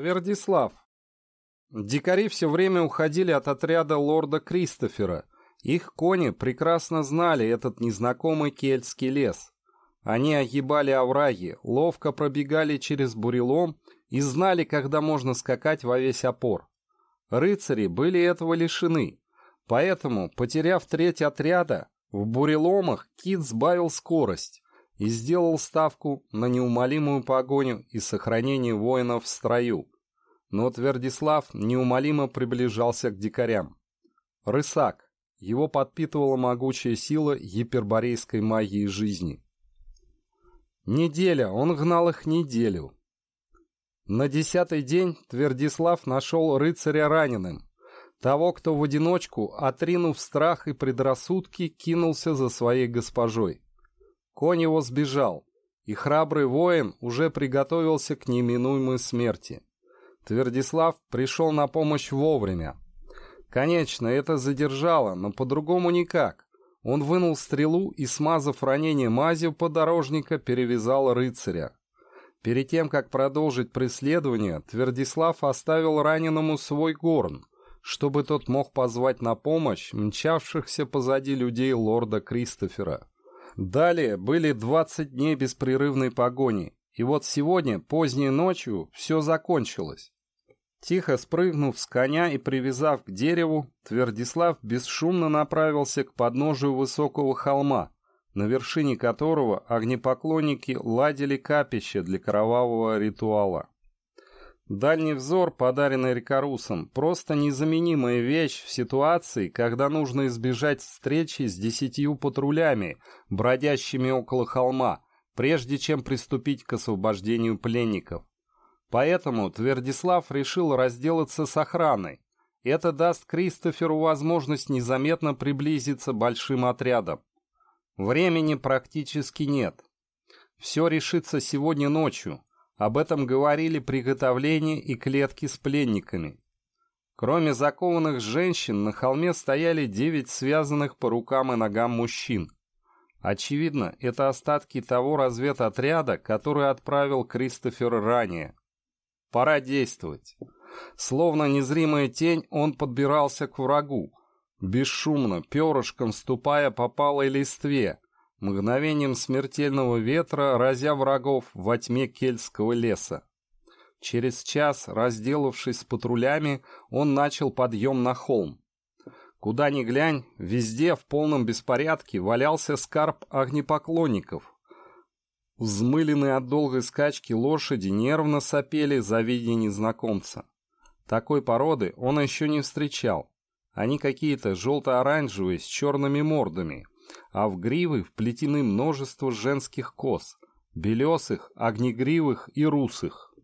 Твердислав. Дикари все время уходили от отряда лорда Кристофера. Их кони прекрасно знали этот незнакомый кельтский лес. Они огибали овраги, ловко пробегали через бурелом и знали, когда можно скакать во весь опор. Рыцари были этого лишены, поэтому, потеряв треть отряда, в буреломах Кит сбавил скорость и сделал ставку на неумолимую погоню и сохранение воинов в строю. Но Твердислав неумолимо приближался к дикарям. Рысак. Его подпитывала могучая сила гиперборейской магии жизни. Неделя, он гнал их неделю. На десятый день Твердислав нашел рыцаря раненым. Того, кто в одиночку, отринув страх и предрассудки, кинулся за своей госпожой. Конь его сбежал, и храбрый воин уже приготовился к неминуемой смерти. Твердислав пришел на помощь вовремя. Конечно, это задержало, но по-другому никак. Он вынул стрелу и, смазав ранение мазью подорожника, перевязал рыцаря. Перед тем, как продолжить преследование, Твердислав оставил раненому свой горн, чтобы тот мог позвать на помощь мчавшихся позади людей лорда Кристофера. Далее были 20 дней беспрерывной погони, и вот сегодня, поздней ночью, все закончилось. Тихо спрыгнув с коня и привязав к дереву, Твердислав бесшумно направился к подножию высокого холма, на вершине которого огнепоклонники ладили капище для кровавого ритуала. Дальний взор, подаренный Рикарусом, просто незаменимая вещь в ситуации, когда нужно избежать встречи с десятью патрулями, бродящими около холма, прежде чем приступить к освобождению пленников. Поэтому Твердислав решил разделаться с охраной. Это даст Кристоферу возможность незаметно приблизиться большим отрядом. Времени практически нет. Все решится сегодня ночью, об этом говорили приготовления и клетки с пленниками. Кроме закованных женщин, на холме стояли девять связанных по рукам и ногам мужчин. Очевидно, это остатки того разведотряда, который отправил Кристофер ранее. Пора действовать. Словно незримая тень, он подбирался к врагу, бесшумно, перышком ступая по палой листве, мгновением смертельного ветра, разя врагов во тьме кельтского леса. Через час, разделавшись с патрулями, он начал подъем на холм. Куда ни глянь, везде в полном беспорядке валялся скарб огнепоклонников. Взмыленные от долгой скачки лошади нервно сопели, завидя незнакомца. Такой породы он еще не встречал. Они какие-то желто-оранжевые, с черными мордами, а в гривы вплетены множество женских кос, белесых, огнегривых и русых.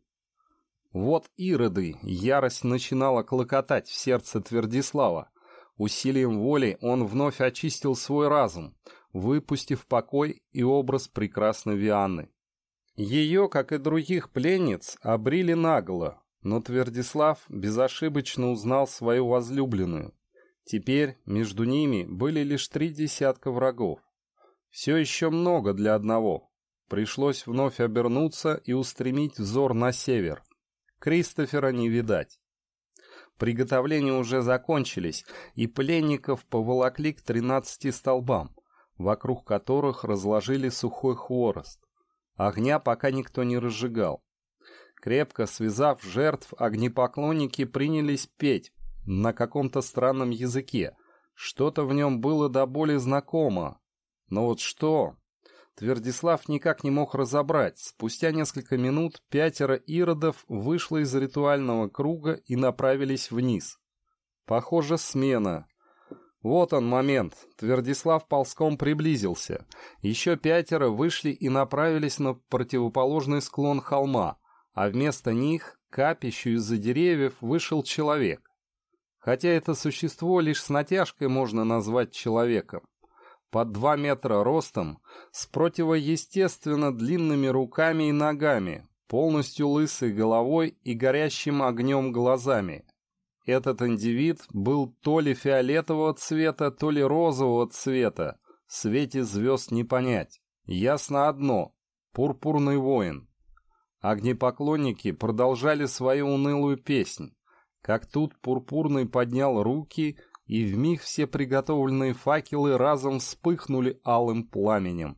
Вот ироды, ярость начинала клокотать в сердце Твердислава. Усилием воли он вновь очистил свой разум, выпустив покой и образ прекрасной Вианны. Ее, как и других пленниц, обрили наголо, но Твердислав безошибочно узнал свою возлюбленную. Теперь между ними были лишь три десятка врагов. Все еще много для одного. Пришлось вновь обернуться и устремить взор на север. Кристофера не видать. Приготовления уже закончились, и пленников поволокли к тринадцати столбам, вокруг которых разложили сухой хворост. Огня пока никто не разжигал. Крепко связав жертв, огнепоклонники принялись петь, на каком-то странном языке. Что-то в нем было до боли знакомо. Но вот что? Твердислав никак не мог разобрать. Спустя несколько минут пятеро иродов вышло из ритуального круга и направились вниз. Похоже, смена. Вот он момент. Твердислав ползком приблизился. Еще пятеро вышли и направились на противоположный склон холма, а вместо них, к капищу из-за деревьев, вышел человек хотя это существо лишь с натяжкой можно назвать человеком. Под два метра ростом, с противоестественно длинными руками и ногами, полностью лысой головой и горящим огнем глазами. Этот индивид был то ли фиолетового цвета, то ли розового цвета, в свете звезд не понять. Ясно одно — пурпурный воин. Огнепоклонники продолжали свою унылую песнь. Как тут Пурпурный поднял руки, и вмиг все приготовленные факелы разом вспыхнули алым пламенем.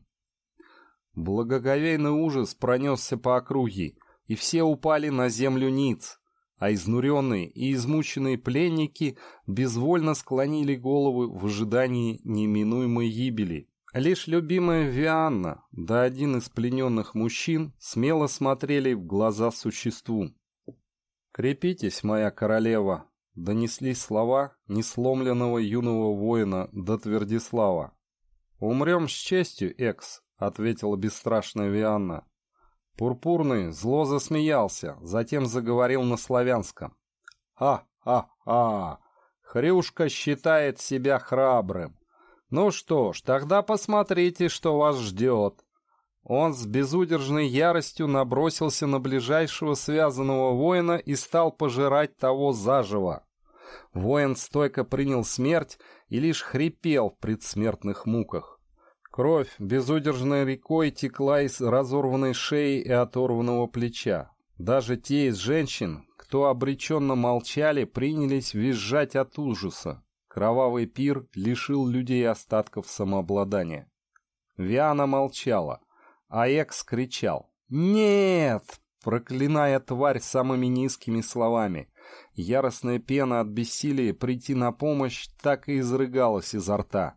Благоговейный ужас пронесся по округе, и все упали на землю ниц, а изнуренные и измученные пленники безвольно склонили головы в ожидании неминуемой гибели. Лишь любимая Вианна, да один из плененных мужчин, смело смотрели в глаза существу. «Крепитесь, моя королева!» — донеслись слова несломленного юного воина до Твердислава. «Умрем с честью, Экс!» — ответила бесстрашная Вианна. Пурпурный зло засмеялся, затем заговорил на славянском. «Ха-ха-ха! Хрюшка считает себя храбрым. Ну что ж, тогда посмотрите, что вас ждет». Он с безудержной яростью набросился на ближайшего связанного воина и стал пожирать того заживо. Воин стойко принял смерть и лишь хрипел в предсмертных муках. Кровь безудержной рекой текла из разорванной шеи и оторванного плеча. Даже те из женщин, кто обреченно молчали, принялись визжать от ужаса. Кровавый пир лишил людей остатков самообладания. Виана молчала, а Экс кричал «Нет!», проклиная тварь самыми низкими словами. Яростная пена от бессилия прийти на помощь так и изрыгалась изо рта.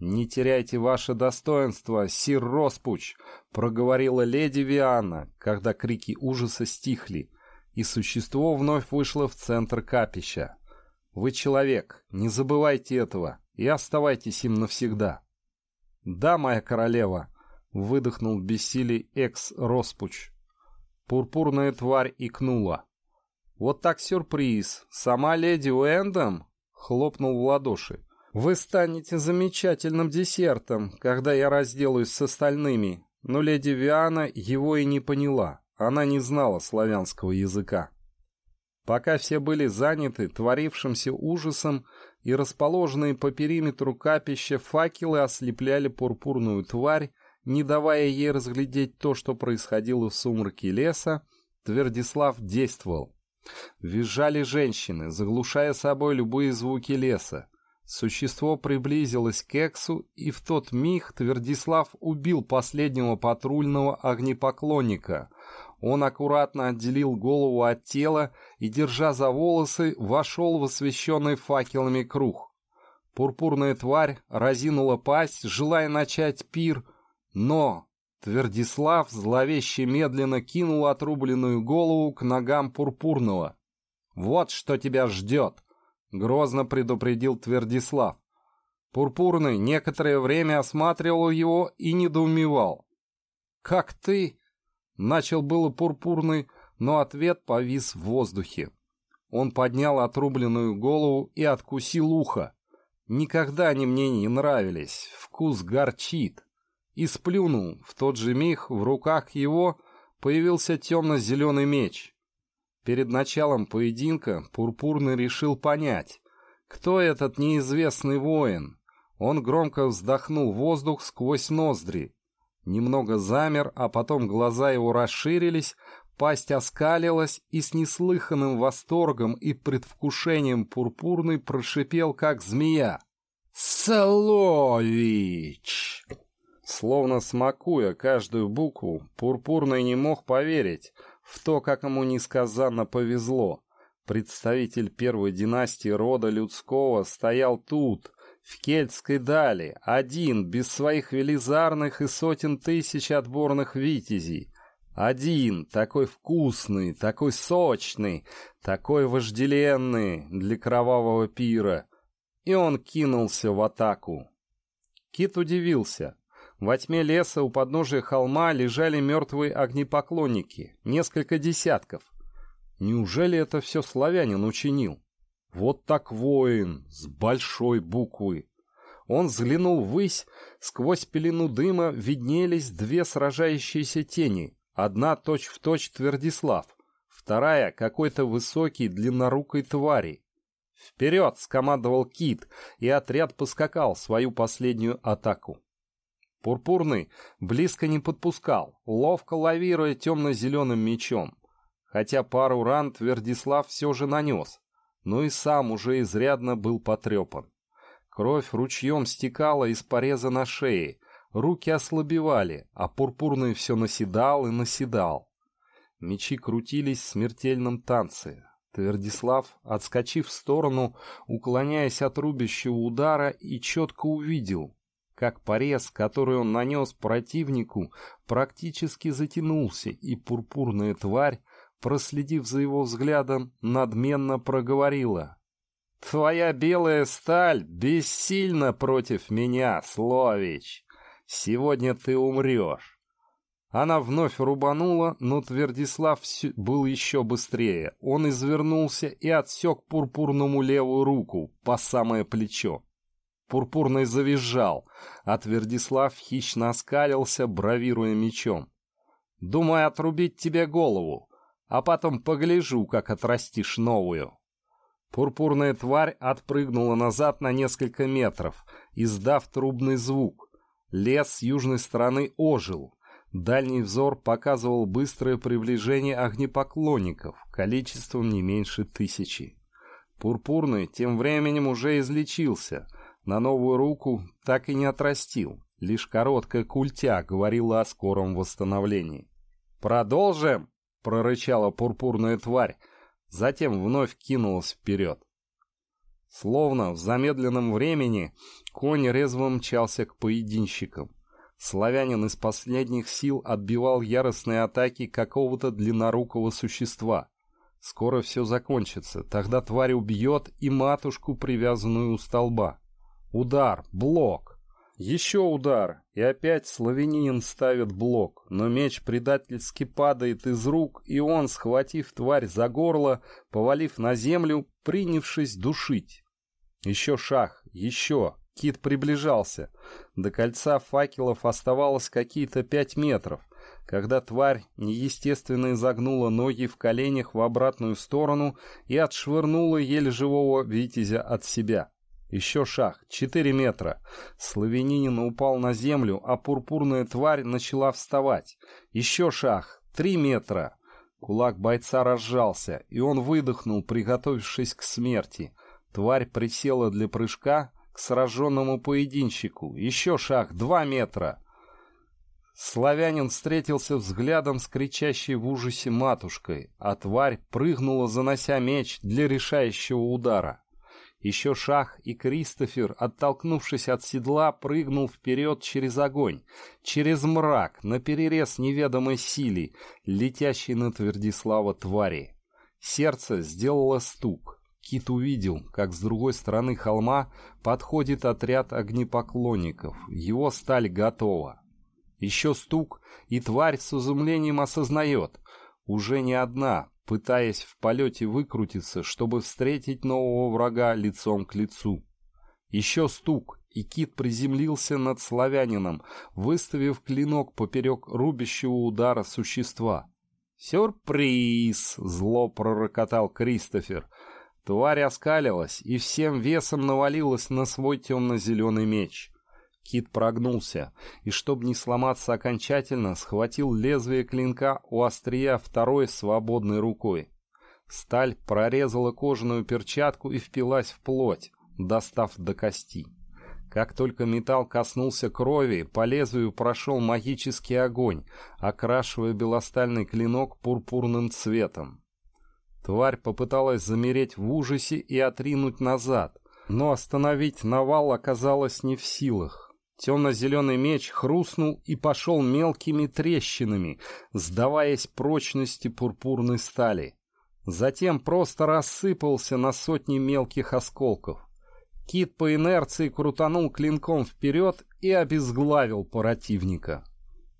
«Не теряйте ваше достоинство, сир Роспуч!» — проговорила леди Вианна, когда крики ужаса стихли, и существо вновь вышло в центр капища. «Вы человек, не забывайте этого и оставайтесь им навсегда!» «Да, моя королева!» — выдохнул в бессилии экс-Роспуч. Пурпурная тварь икнула. «Вот так сюрприз! Сама леди Уэндом?» — хлопнул в ладоши. Вы станете замечательным десертом, когда я разделаюсь с остальными. Но леди Виана его и не поняла. Она не знала славянского языка. Пока все были заняты творившимся ужасом и расположенные по периметру капища факелы ослепляли пурпурную тварь, не давая ей разглядеть то, что происходило в сумраке леса, Твердислав действовал. Визжали женщины, заглушая собой любые звуки леса. Существо приблизилось к Эксу, и в тот миг Твердислав убил последнего патрульного огнепоклонника. Он аккуратно отделил голову от тела и, держа за волосы, вошел в освещенный факелами круг. Пурпурная тварь разинула пасть, желая начать пир, но Твердислав зловеще медленно кинул отрубленную голову к ногам Пурпурного. «Вот что тебя ждет!» — грозно предупредил Твердислав. Пурпурный некоторое время осматривал его и недоумевал. «Как ты?» — начал было Пурпурный, но ответ повис в воздухе. Он поднял отрубленную голову и откусил ухо. Никогда они мне не нравились, вкус горчит. И сплюнул. В тот же миг в руках его появился темно-зеленый меч. Перед началом поединка Пурпурный решил понять, кто этот неизвестный воин. Он громко вздохнул воздух сквозь ноздри. Немного замер, а потом глаза его расширились, пасть оскалилась и с неслыханным восторгом и предвкушением Пурпурный прошипел, как змея. «Солович!» Словно смакуя каждую букву, Пурпурный не мог поверить — в то, как ему несказанно повезло. Представитель первой династии рода людского стоял тут, в Кельтской дали, один, без своих велизарных и сотен тысяч отборных витязей. Один, такой вкусный, такой сочный, такой вожделенный для кровавого пира. И он кинулся в атаку. Кит удивился. Во тьме леса у подножия холма лежали мертвые огнепоклонники, несколько десятков. Неужели это все славянин учинил? Вот так воин, с большой буквы. Он взглянул ввысь, сквозь пелену дыма виднелись две сражающиеся тени. Одна точь-в-точь точь Твердислав, вторая — какой-то высокий длиннорукой твари. «Вперед!» — скомандовал Кит, и отряд поскакал свою последнюю атаку. Пурпурный близко не подпускал, ловко лавируя темно-зеленым мечом. Хотя пару ран Твердислав все же нанес, но и сам уже изрядно был потрепан. Кровь ручьем стекала из пореза на шее, руки ослабевали, а пурпурный все наседал и наседал. Мечи крутились в смертельном танце. Твердислав, отскочив в сторону, уклоняясь от рубящего удара, и четко увидел, как порез, который он нанес противнику, практически затянулся, и пурпурная тварь, проследив за его взглядом, надменно проговорила. «Твоя белая сталь бессильна против меня, Слович. Сегодня ты умрешь». Она вновь рубанула, но Твердислав был еще быстрее. Он извернулся и отсек пурпурному левую руку по самое плечо. Пурпурный завизжал, а Твердислав хищно оскалился, бравируя мечом. «Думаю отрубить тебе голову, а потом погляжу, как отрастишь новую». Пурпурная тварь отпрыгнула назад на несколько метров, издав трубный звук. Лес с южной стороны ожил, Дальний взор показывал быстрое приближение огнепоклонников, количеством не меньше тысячи. Пурпурный тем временем уже излечился, на новую руку так и не отрастил, лишь короткая культя говорила о скором восстановлении. «Продолжим!» — прорычала пурпурная тварь, затем вновь кинулась вперед. Словно в замедленном времени конь резво мчался к поединщикам. Славянин из последних сил отбивал яростные атаки какого-то длиннорукого существа. Скоро все закончится, тогда тварь убьет и матушку, привязанную у столба. Удар, блок. Еще удар, и опять славянин ставит блок, но меч предательски падает из рук, и он, схватив тварь за горло, повалив на землю, принявшись душить. Еще шаг, еще, Кит приближался. До кольца факелов оставалось какие-то пять метров, когда тварь неестественно изогнула ноги в коленях в обратную сторону и отшвырнула еле живого витязя от себя. Еще шаг, четыре метра. Славянинин упал на землю, а пурпурная тварь начала вставать. Еще шаг, три метра. Кулак бойца разжался, и он выдохнул, приготовившись к смерти. Тварь присела для прыжка, к сраженному поединщику. Еще шаг, два метра. Славянин встретился взглядом с кричащей в ужасе матушкой, а тварь прыгнула, занося меч для решающего удара. Еще шаг, и Кристофер, оттолкнувшись от седла, прыгнул вперед через огонь, через мрак, на перерез неведомой силе, летящей на Твердислава твари. Сердце сделало стук. Кит увидел, как с другой стороны холма подходит отряд огнепоклонников. Его сталь готова. Еще стук, и тварь с изумлением осознает. Уже не одна, пытаясь в полете выкрутиться, чтобы встретить нового врага лицом к лицу. Еще стук, и кит приземлился над славянином, выставив клинок поперек рубящего удара существа. «Сюрприз!» — зло пророкотал Кристофер — Тварь оскалилась и всем весом навалилась на свой темно-зеленый меч. Кит прогнулся и, чтобы не сломаться окончательно, схватил лезвие клинка у острия второй свободной рукой. Сталь прорезала кожаную перчатку и впилась в плоть, достав до кости. Как только металл коснулся крови, по лезвию прошел магический огонь, окрашивая белостальный клинок пурпурным цветом. Тварь попыталась замереть в ужасе и отринуть назад, но остановить навал оказалось не в силах. Темно-зеленый меч хрустнул и пошел мелкими трещинами, сдаваясь прочности пурпурной стали. Затем просто рассыпался на сотни мелких осколков. Кит по инерции крутанул клинком вперед и обезглавил противника.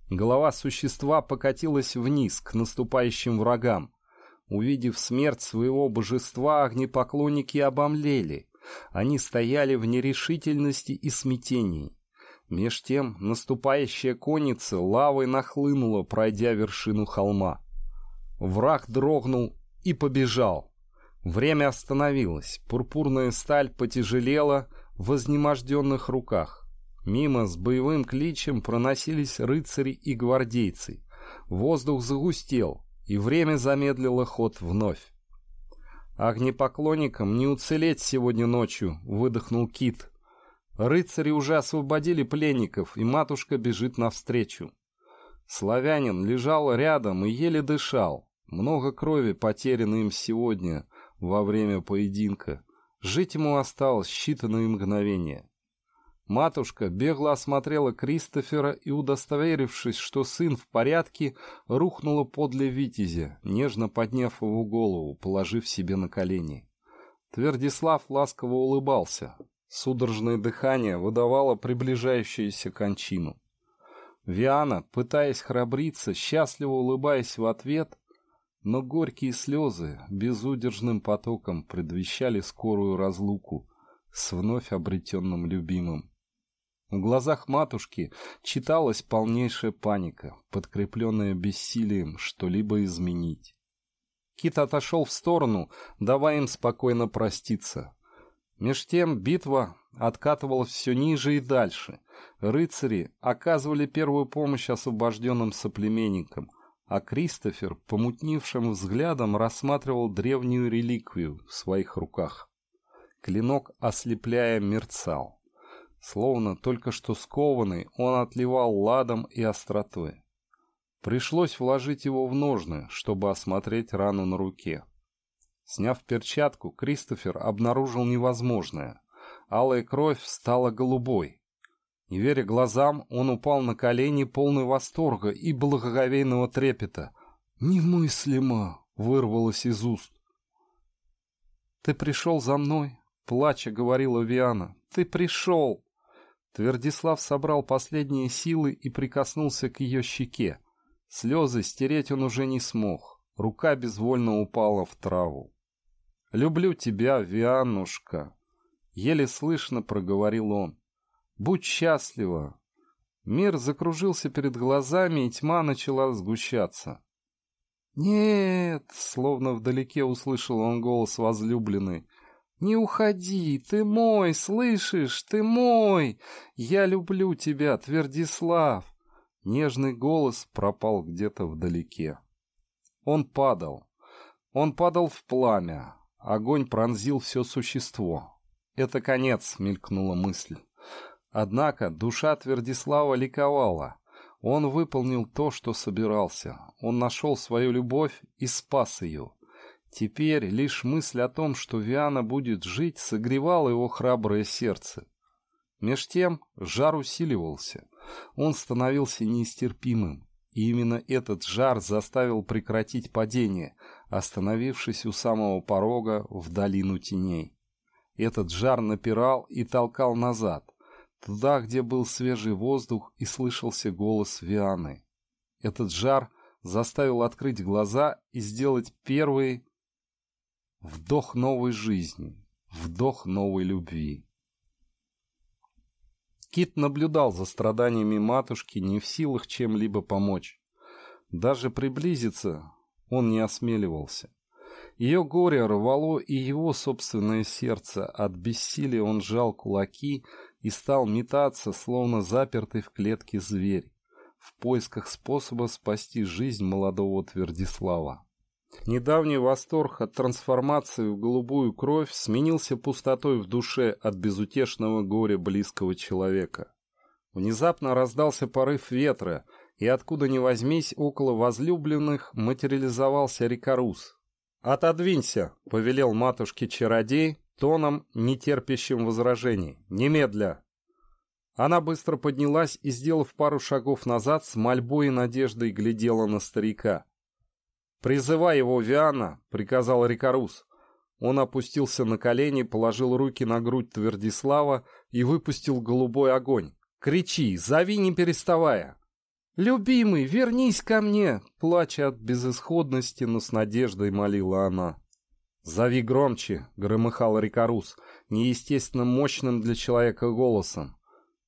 Голова существа покатилась вниз к наступающим врагам. Увидев смерть своего божества, огнепоклонники обомлели. Они стояли в нерешительности и смятении. Меж тем наступающая конница лавой нахлынула, пройдя вершину холма. Враг дрогнул и побежал. Время остановилось, пурпурная сталь потяжелела в вознеможденных руках. Мимо с боевым кличем проносились рыцари и гвардейцы. Воздух загустел, и время замедлило ход вновь. «Огнепоклонникам не уцелеть сегодня ночью», — выдохнул Кит. Рыцари уже освободили пленников, и матушка бежит навстречу. Славянин лежал рядом и еле дышал. Много крови потеряно им сегодня во время поединка. Жить ему осталось считанные мгновения. Матушка бегло осмотрела Кристофера и, удостоверившись, что сын в порядке, рухнула подле Витязя, нежно подняв его голову, положив себе на колени. Твердислав ласково улыбался. Судорожное дыхание выдавало приближающуюся кончину. Виана, пытаясь храбриться, счастливо улыбаясь в ответ, но горькие слезы безудержным потоком предвещали скорую разлуку с вновь обретенным любимым. В глазах матушки читалась полнейшая паника, подкрепленная бессилием что-либо изменить. Кит отошел в сторону, давая им спокойно проститься. Меж тем битва откатывалась все ниже и дальше. Рыцари оказывали первую помощь освобожденным соплеменникам, а Кристофер помутнившим взглядом рассматривал древнюю реликвию в своих руках. Клинок, ослепляя, мерцал. Словно только что скованный, он отливал ладом и остротой. Пришлось вложить его в ножны, чтобы осмотреть рану на руке. Сняв перчатку, Кристофер обнаружил невозможное. Алая кровь стала голубой. Не веря глазам, он упал на колени, полный восторга и благоговейного трепета. «Немыслимо!» — вырвалось из уст. «Ты пришел за мной?» — плача говорила Виана. «Ты пришел!» Твердислав собрал последние силы и прикоснулся к ее щеке. Слезы стереть он уже не смог. Рука безвольно упала в траву. «Люблю тебя, Вианушка!» Еле слышно проговорил он. «Будь счастлива!» Мир закружился перед глазами, и тьма начала сгущаться. «Нет!» — словно вдалеке услышал он голос возлюбленной. «Не уходи, ты мой, слышишь, ты мой! Я люблю тебя, Твердислав!» Нежный голос пропал где-то вдалеке. Он падал. Он падал в пламя. Огонь пронзил все существо. «Это конец», — мелькнула мысль. Однако душа Твердислава ликовала. Он выполнил то, что собирался. Он нашел свою любовь и спас ее. Теперь лишь мысль о том, что Виана будет жить, согревала его храброе сердце. Меж тем жар усиливался. Он становился нестерпимым. И именно этот жар заставил прекратить падение, остановившись у самого порога в долину теней. Этот жар напирал и толкал назад, туда, где был свежий воздух и слышался голос Вианы. Этот жар заставил открыть глаза и сделать первые Вдох новой жизни, вдох новой любви. Кит наблюдал за страданиями матушки, не в силах чем-либо помочь. Даже приблизиться он не осмеливался. Ее горе рвало и его собственное сердце. От бессилия он сжал кулаки и стал метаться, словно запертый в клетке зверь, в поисках способа спасти жизнь молодого Твердислава. Недавний восторг от трансформации в голубую кровь сменился пустотой в душе от безутешного горя близкого человека. Внезапно раздался порыв ветра, и откуда ни возьмись, около возлюбленных материализовался Рикарус. «Отодвинься!» — повелел матушке-чародей, тоном, нетерпящим возражений. «Немедля!» Она быстро поднялась и, сделав пару шагов назад, с мольбой и надеждой глядела на старика. «Призывай его, Виана!» — приказал Рикарус. Он опустился на колени, положил руки на грудь Твердислава и выпустил голубой огонь. «Кричи! Зови, не переставая!» «Любимый, вернись ко мне!» Плача от безысходности, но с надеждой молила она. «Зови громче!» — громыхал Рикарус, неестественно мощным для человека голосом.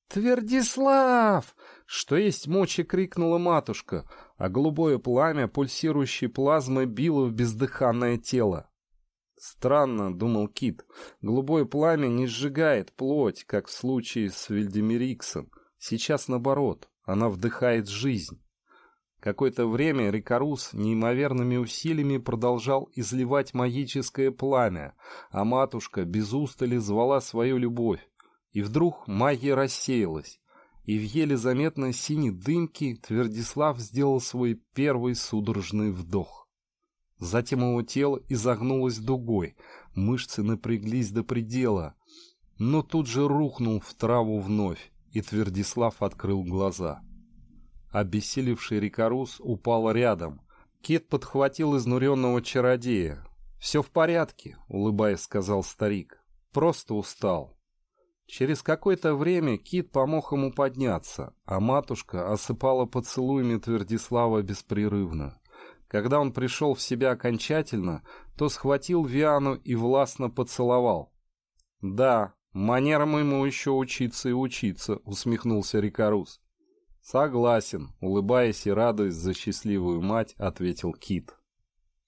«Твердислав!» — что есть мочи крикнула матушка а голубое пламя пульсирующей плазмы било в бездыханное тело. Странно, думал Кит, голубое пламя не сжигает плоть, как в случае с Вильдемириксом. Сейчас наоборот, она вдыхает жизнь. Какое-то время Рикарус неимоверными усилиями продолжал изливать магическое пламя, а матушка без устали звала свою любовь. И вдруг магия рассеялась, и в еле заметной синей дымке Твердислав сделал свой первый судорожный вдох. Затем его тело изогнулось дугой, мышцы напряглись до предела, но тут же рухнул в траву вновь, и Твердислав открыл глаза. Обессилевший Рикорус упал рядом. Кит подхватил изнуренного чародея. «Все в порядке», — улыбаясь, сказал старик. «Просто устал». Через какое-то время Кит помог ему подняться, а матушка осыпала поцелуями Твердислава беспрерывно. Когда он пришел в себя окончательно, то схватил Виану и властно поцеловал. «Да, манерам ему еще учиться и учиться», — усмехнулся Рикарус. «Согласен», — улыбаясь и радуясь за счастливую мать, ответил Кит.